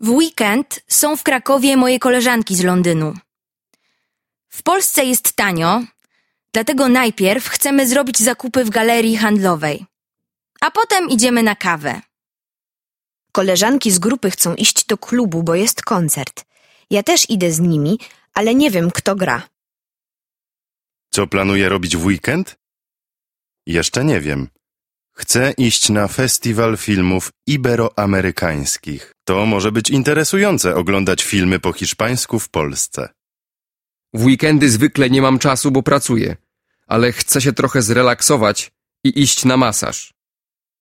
W weekend są w Krakowie moje koleżanki z Londynu. W Polsce jest tanio, dlatego najpierw chcemy zrobić zakupy w galerii handlowej, a potem idziemy na kawę. Koleżanki z grupy chcą iść do klubu, bo jest koncert. Ja też idę z nimi, ale nie wiem, kto gra. Co planuję robić w weekend? Jeszcze nie wiem. Chcę iść na festiwal filmów iberoamerykańskich. To może być interesujące oglądać filmy po hiszpańsku w Polsce. W weekendy zwykle nie mam czasu, bo pracuję, ale chcę się trochę zrelaksować i iść na masaż.